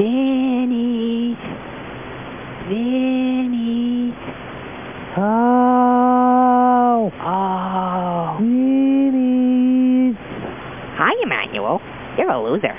Vinny. Vinny. Oh, Oh. Vinny. Hi, Emmanuel. You're a loser.